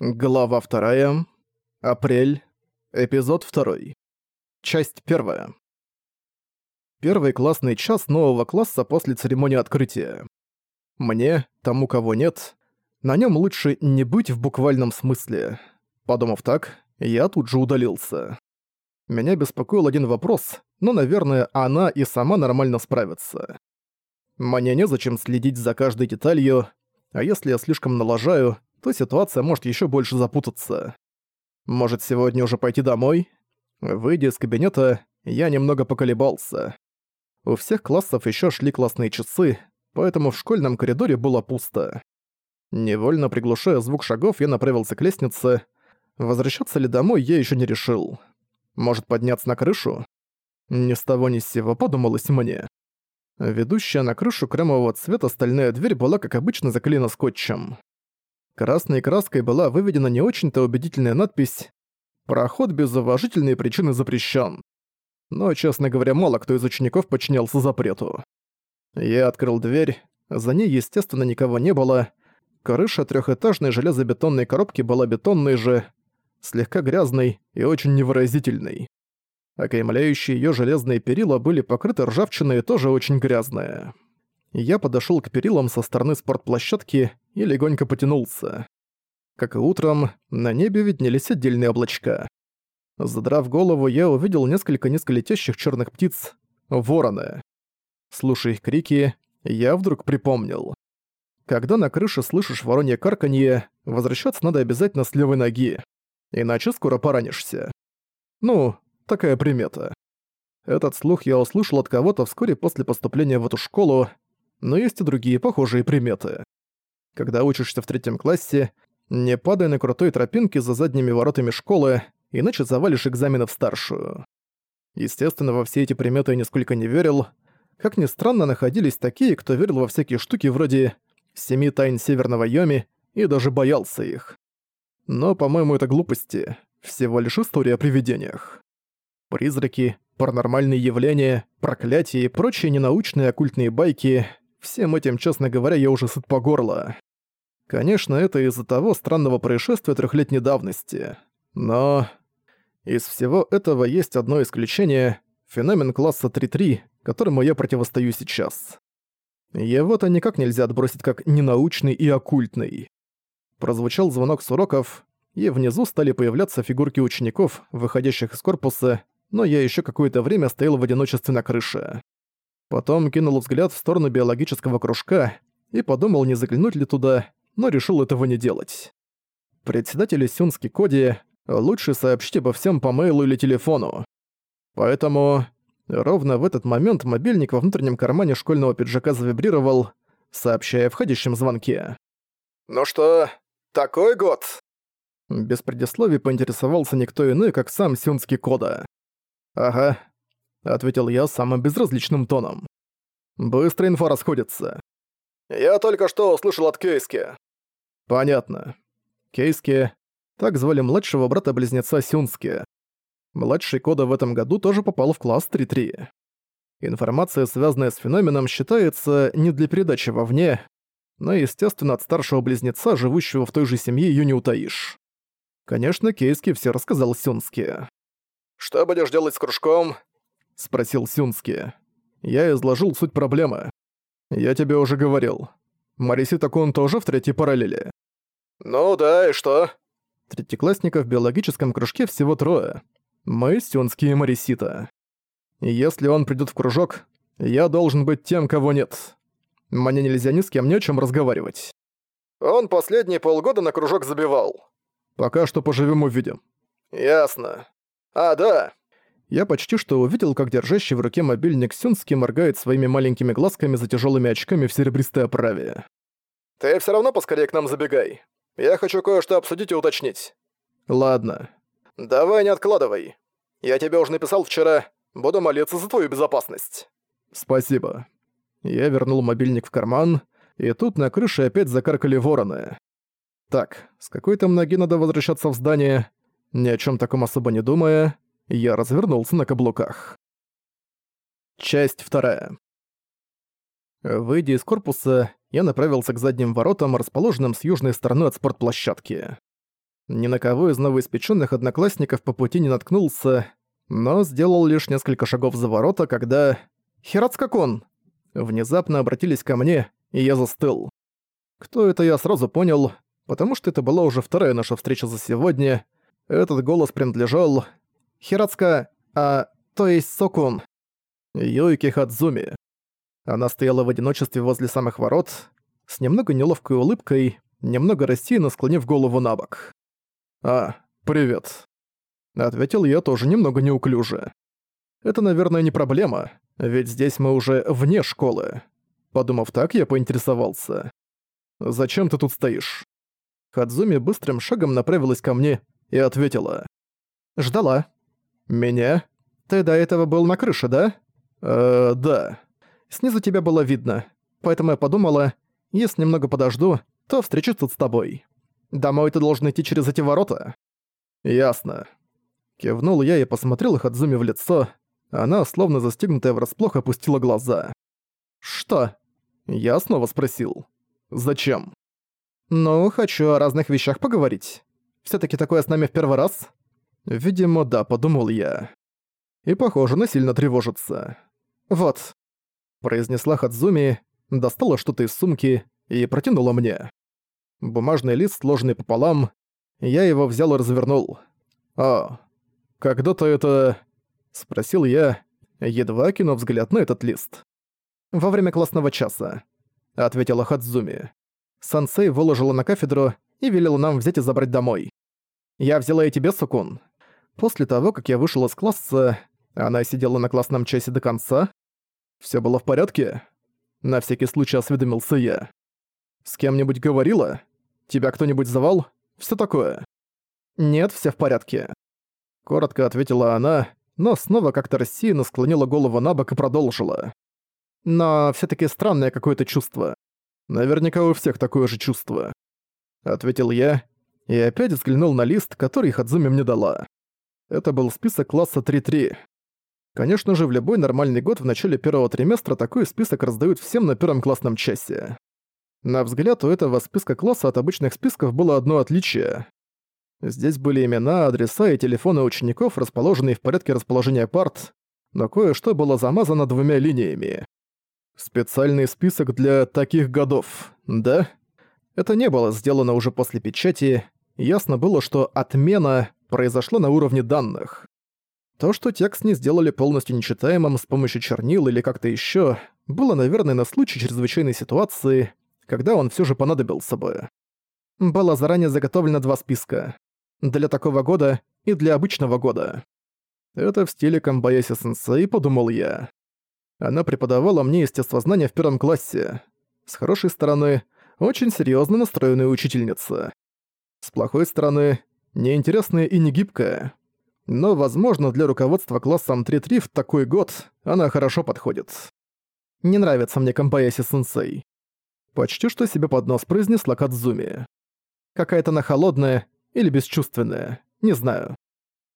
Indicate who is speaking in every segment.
Speaker 1: Глава вторая. Апрель. Эпизод второй. Часть первая. Первый классный час нового класса после церемонии открытия. Мне, тому кого нет, на нем лучше не быть в буквальном смысле. Подумав так, я тут же удалился. Меня беспокоил один вопрос, но, наверное, она и сама нормально справится. Мне незачем следить за каждой деталью, а если я слишком налажаю, то ситуация может еще больше запутаться. Может, сегодня уже пойти домой? Выйдя из кабинета, я немного поколебался. У всех классов еще шли классные часы, поэтому в школьном коридоре было пусто. Невольно приглушая звук шагов, я направился к лестнице. Возвращаться ли домой я еще не решил. Может подняться на крышу? Ни с того ни с сего подумалось мне. Ведущая на крышу кремового цвета стальная дверь была, как обычно, заклеена скотчем. Красной краской была выведена не очень-то убедительная надпись «Проход без уважительной причины запрещен». Но, честно говоря, мало кто из учеников подчинялся запрету. Я открыл дверь, за ней, естественно, никого не было. Крыша трехэтажной железобетонной коробки была бетонной же, слегка грязной и очень невыразительной. Окаймляющие ее железные перила были покрыты ржавчиной и тоже очень грязные. Я подошел к перилам со стороны спортплощадки и легонько потянулся. Как и утром, на небе виднелись отдельные облачка. Задрав голову, я увидел несколько низколетящих черных птиц — вороны. Слушая их крики, я вдруг припомнил. Когда на крыше слышишь воронье карканье, возвращаться надо обязательно с левой ноги, иначе скоро поранишься. Ну, такая примета. Этот слух я услышал от кого-то вскоре после поступления в эту школу, но есть и другие похожие приметы. Когда учишься в третьем классе, не падай на крутой тропинке за задними воротами школы, иначе завалишь экзамены в старшую. Естественно, во все эти приметы я нисколько не верил. Как ни странно, находились такие, кто верил во всякие штуки вроде «Семи тайн Северного Йоми» и даже боялся их. Но, по-моему, это глупости. Всего лишь история о привидениях. Призраки, паранормальные явления, проклятия и прочие ненаучные оккультные байки Всем этим, честно говоря, я уже сыт по горло. Конечно, это из-за того странного происшествия трехлетней давности. Но... Из всего этого есть одно исключение — феномен класса 3-3, которому я противостою сейчас. Его-то никак нельзя отбросить как ненаучный и оккультный. Прозвучал звонок с уроков, и внизу стали появляться фигурки учеников, выходящих из корпуса, но я еще какое-то время стоял в одиночестве на крыше. Потом кинул взгляд в сторону биологического кружка и подумал, не заглянуть ли туда, но решил этого не делать. Председателю Сюнски Коди лучше сообщить обо всем по мейлу или телефону. Поэтому ровно в этот момент мобильник во внутреннем кармане школьного пиджака завибрировал, сообщая о входящем звонке.
Speaker 2: «Ну что, такой год?»
Speaker 1: Без предисловий поинтересовался никто иной, как сам Сюнски Кода. «Ага, — ответил я самым безразличным тоном. «Быстро инфа расходится».
Speaker 2: «Я только что услышал от Кейски».
Speaker 1: «Понятно. Кейски. Так звали младшего брата-близнеца Сюнски. Младший Кода в этом году тоже попал в класс 3-3. Информация, связанная с феноменом, считается не для передачи вовне, но, естественно, от старшего близнеца, живущего в той же семье, её не утаишь. Конечно, Кейски все рассказал Сюнски.
Speaker 2: «Что будешь делать с кружком?»
Speaker 1: — спросил Сюнски. Я изложил суть проблемы. Я тебе уже говорил. Марисита-кун тоже в третьей параллели.
Speaker 2: Ну да, и что?
Speaker 1: Третьеклассников в биологическом кружке всего трое. Мы, Сюнски и Марисита. Если он придёт в кружок, я должен быть тем, кого нет. Мне нельзя ни с кем ни о чём разговаривать.
Speaker 2: Он последние полгода на кружок забивал.
Speaker 1: Пока что поживем увидим.
Speaker 2: Ясно. А, да,
Speaker 1: я почти что увидел, как держащий в руке мобильник Сюнски моргает своими маленькими глазками за тяжелыми очками в серебристой оправе.
Speaker 2: «Ты все равно поскорее к нам забегай. Я хочу кое-что обсудить и уточнить».
Speaker 1: «Ладно».
Speaker 2: «Давай не откладывай. Я тебе уже написал вчера. Буду молиться за твою безопасность».
Speaker 1: «Спасибо». Я вернул мобильник в карман, и тут на крыше опять закаркали вороны. Так, с какой там ноги надо возвращаться в здание? Ни о чем таком особо не думая, я развернулся на каблуках. Часть вторая. Выйдя из корпуса, я направился к задним воротам, расположенным с южной стороны от спортплощадки. Ни на кого из новоиспеченных одноклассников по пути не наткнулся, но сделал лишь несколько шагов за ворота, когда... «Хирацкакон!» Внезапно обратились ко мне, и я застыл. Кто это, я сразу понял, потому что это была уже вторая наша встреча за сегодня. Этот голос принадлежал... Хирацка... а... то есть Сокун. Юйки Хадзуми. Она стояла в одиночестве возле самых ворот, с немного неловкой улыбкой, немного рассеянно склонив голову на бок. «А, привет», — ответил я тоже немного неуклюже. «Это, наверное, не проблема, ведь здесь мы уже вне школы». Подумав так, я поинтересовался. «Зачем ты тут стоишь?» Хадзуми быстрым шагом направилась ко мне и ответила. «Ждала». «Меня? Ты до этого был на крыше, да?» «Э, да». Снизу тебя было видно, поэтому я подумала, если немного подожду, то встречусь тут с тобой. Домой ты должен идти через эти ворота». «Ясно». Кивнул я и посмотрел Хадзуми в лицо. Она, словно застегнутая врасплох, опустила глаза. «Что?» Я снова спросил. «Зачем?» «Ну, хочу о разных вещах поговорить. все таки такое с нами в первый раз?» «Видимо, да», — подумал я. И, похоже, на сильно тревожится. «Вот», — произнесла Хадзуми, достала что-то из сумки и протянула мне. Бумажный лист, сложенный пополам, я его взял и развернул. «А, когда-то это...» — спросил я, едва кинув взгляд на этот лист. «Во время классного часа», — ответила Хадзуми. Сансей выложила на кафедру и велела нам взять и забрать домой. «Я взяла и тебе, Сукун». После того, как я вышел из класса, она сидела на классном часе до конца. Все было в порядке?» На всякий случай осведомился я. «С кем-нибудь говорила? Тебя кто-нибудь звал? Все такое?» «Нет, все в порядке». Коротко ответила она, но снова как-то рассеянно склонила голову на бок и продолжила. «Но все таки странное какое-то чувство. Наверняка у всех такое же чувство». Ответил я и опять взглянул на лист, который Хадзуми мне дала. Это был список класса 3-3. Конечно же, в любой нормальный год в начале первого триместра такой список раздают всем на первом классном часе. На взгляд, у этого списка класса от обычных списков было одно отличие. Здесь были имена, адреса и телефоны учеников, расположенные в порядке расположения парт, но кое-что было замазано двумя линиями. Специальный список для таких годов, да? Это не было сделано уже после печати, ясно было, что отмена произошла на уровне данных. То, что текст не сделали полностью нечитаемым с помощью чернил или как-то еще, было, наверное, на случай чрезвычайной ситуации, когда он все же понадобился бы. Было заранее заготовлено два списка. Для такого года и для обычного года. Это в стиле Камбаяси Сенсей, подумал я. Она преподавала мне естествознание в первом классе. С хорошей стороны, очень серьезно настроенная учительница. С плохой стороны, неинтересная и негибкая но, возможно, для руководства классом 3-3 в такой год она хорошо подходит. Не нравится мне Камбаяси-сенсей. Почти что себе под нос произнесла Кадзуми. Какая-то она холодная или бесчувственная, не знаю.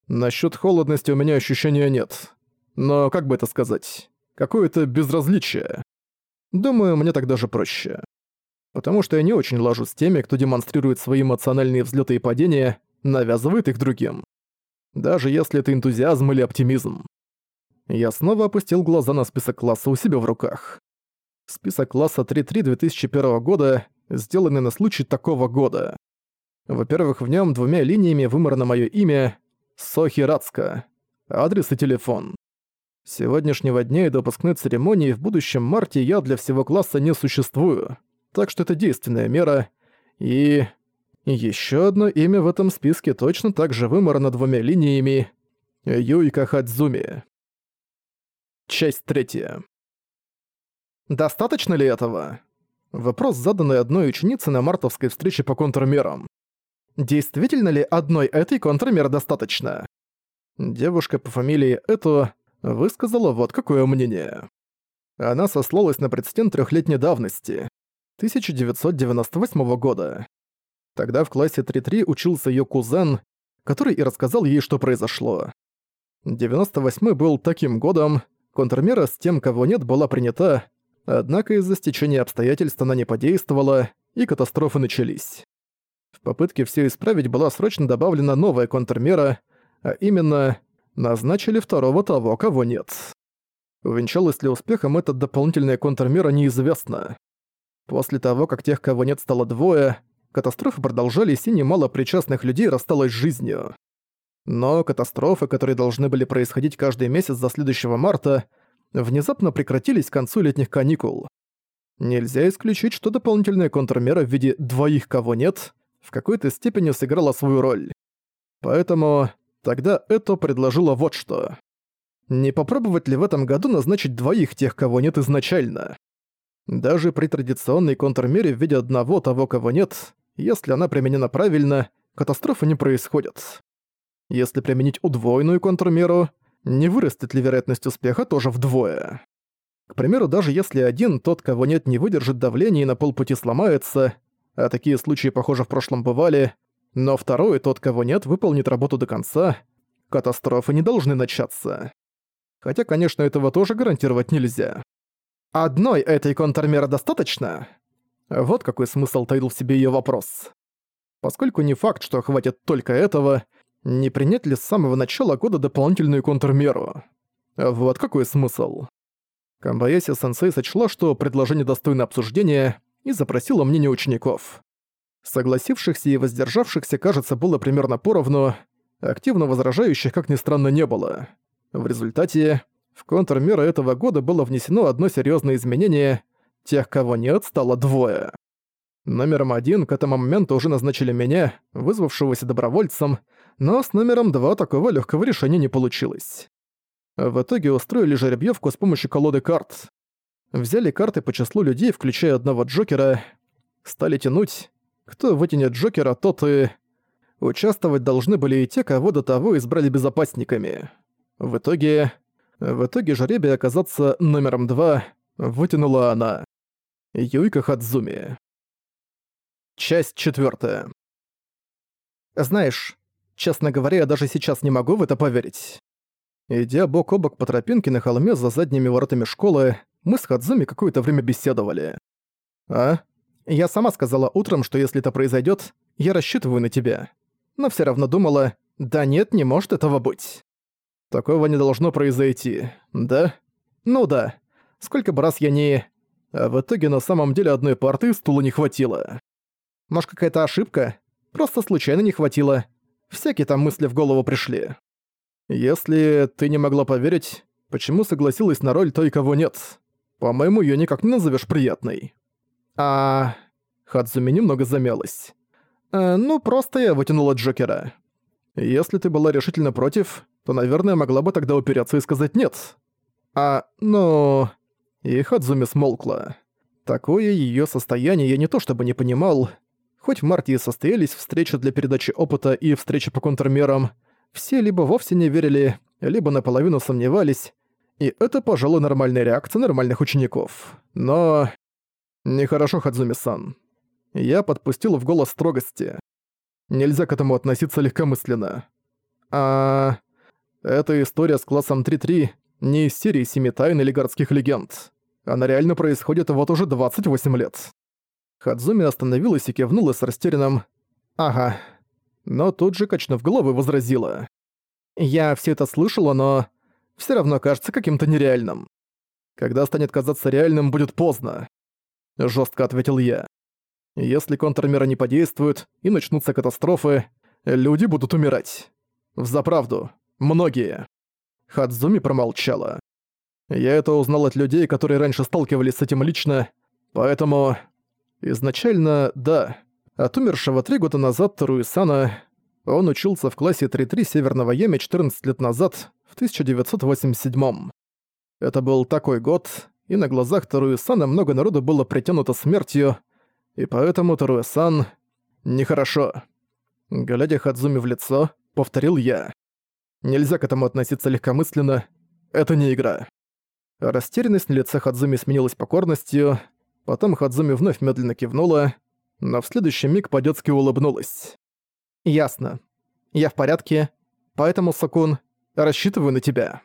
Speaker 1: Насчёт холодности у меня ощущения нет. Но как бы это сказать? Какое-то безразличие. Думаю, мне так даже проще. Потому что я не очень лажу с теми, кто демонстрирует свои эмоциональные взлеты и падения, навязывает их другим даже если это энтузиазм или оптимизм. Я снова опустил глаза на список класса у себя в руках. Список класса 3.3 2001 года, сделанный на случай такого года. Во-первых, в нем двумя линиями вымарано мое имя Сохи Рацка, адрес и телефон. С сегодняшнего дня и до выпускной церемонии в будущем марте я для всего класса не существую, так что это действенная мера, и еще одно имя в этом списке точно так же вымарано двумя линиями — Юйка Хадзуми. Часть третья. Достаточно ли этого? Вопрос, заданный одной ученице на мартовской встрече по контрмерам. Действительно ли одной этой контрмер достаточно? Девушка по фамилии Это высказала вот какое мнение. Она сослалась на прецедент трехлетней давности, 1998 года. Тогда в классе 3-3 учился её кузен, который и рассказал ей, что произошло. 98 был таким годом, контрмера с тем, кого нет, была принята, однако из-за стечения обстоятельств она не подействовала, и катастрофы начались. В попытке все исправить была срочно добавлена новая контрмера, а именно назначили второго того, кого нет. Увенчалась ли успехом эта дополнительная контрмера неизвестно. После того, как тех, кого нет, стало двое, катастрофы продолжались и немало причастных людей рассталось с жизнью. Но катастрофы, которые должны были происходить каждый месяц до следующего марта, внезапно прекратились к концу летних каникул. Нельзя исключить, что дополнительная контрмера в виде «двоих кого нет» в какой-то степени сыграла свою роль. Поэтому тогда это предложило вот что. Не попробовать ли в этом году назначить двоих тех, кого нет изначально? Даже при традиционной контрмере в виде одного того, кого нет, если она применена правильно, катастрофы не происходят. Если применить удвоенную контрмеру, не вырастет ли вероятность успеха тоже вдвое? К примеру, даже если один, тот, кого нет, не выдержит давления и на полпути сломается, а такие случаи, похоже, в прошлом бывали, но второй, тот, кого нет, выполнит работу до конца, катастрофы не должны начаться. Хотя, конечно, этого тоже гарантировать нельзя. Одной этой контрмеры достаточно? Вот какой смысл таил в себе её вопрос. Поскольку не факт, что хватит только этого, не принять ли с самого начала года дополнительную контрмеру? Вот какой смысл. Камбаяси-сенсей сочла, что предложение достойно обсуждения, и запросила мнение учеников. Согласившихся и воздержавшихся, кажется, было примерно поровну, активно возражающих, как ни странно, не было. В результате в контрмеры этого года было внесено одно серьезное изменение. Тех, кого нет, стало двое. Номером один к этому моменту уже назначили меня, вызвавшегося добровольцем, но с номером два такого легкого решения не получилось. В итоге устроили жеребьевку с помощью колоды карт. Взяли карты по числу людей, включая одного Джокера, стали тянуть. Кто вытянет Джокера, тот и... Участвовать должны были и те, кого до того избрали безопасниками. В итоге в итоге жребий оказаться номером два вытянула она. Юйка Хадзуми. Часть четвертая. Знаешь, честно говоря, я даже сейчас не могу в это поверить. Идя бок о бок по тропинке на холме за задними воротами школы, мы с Хадзуми какое-то время беседовали. А? Я сама сказала утром, что если это произойдет, я рассчитываю на тебя. Но все равно думала, да нет, не может этого быть. Такого не должно произойти, да? Ну да. Сколько бы раз я не... А в итоге на самом деле одной парты стула не хватило. Может, какая-то ошибка? Просто случайно не хватило. Всякие там мысли в голову пришли. Если ты не могла поверить, почему согласилась на роль той, кого нет? По-моему, её никак не назовешь приятной. А... Хадзуми немного замялась. Э, ну, просто я вытянула Джокера. Если ты была решительно против, то, наверное, могла бы тогда упереться и сказать «нет». А, ну... И Хадзуми смолкла. Такое её состояние я не то чтобы не понимал. Хоть в марте и состоялись встречи для передачи опыта и встречи по контрмерам, все либо вовсе не верили, либо наполовину сомневались, и это, пожалуй, нормальная реакция нормальных учеников. Но... Нехорошо, Хадзуми-сан. Я подпустил в голос строгости. Нельзя к этому относиться легкомысленно. А... Эта история с классом 3-3 не из серии «Семи тайн» или «Городских легенд». Она реально происходит вот уже 28 лет. Хадзуми остановилась и кивнула с растерянным «Ага». Но тут же, качнув головой, возразила. «Я все это слышала, но все равно кажется каким-то нереальным. Когда станет казаться реальным, будет поздно», — жестко ответил я. «Если контрмеры не подействуют и начнутся катастрофы, люди будут умирать. Взаправду, Многие. Хадзуми промолчала. Я это узнал от людей, которые раньше сталкивались с этим лично, поэтому... Изначально, да. От умершего три года назад Таруисана он учился в классе 3-3 Северного Ями 14 лет назад, в 1987 Это был такой год, и на глазах Таруисана много народу было притянуто смертью, и поэтому Таруисан... Нехорошо. Глядя Хадзуми в лицо, повторил я. Нельзя к этому относиться легкомысленно. Это не игра. Растерянность на лице Хадзуми сменилась покорностью, потом Хадзуми вновь медленно кивнула, но в следующий миг по-детски улыбнулась. «Ясно. Я в порядке, поэтому, Сакун, рассчитываю на тебя».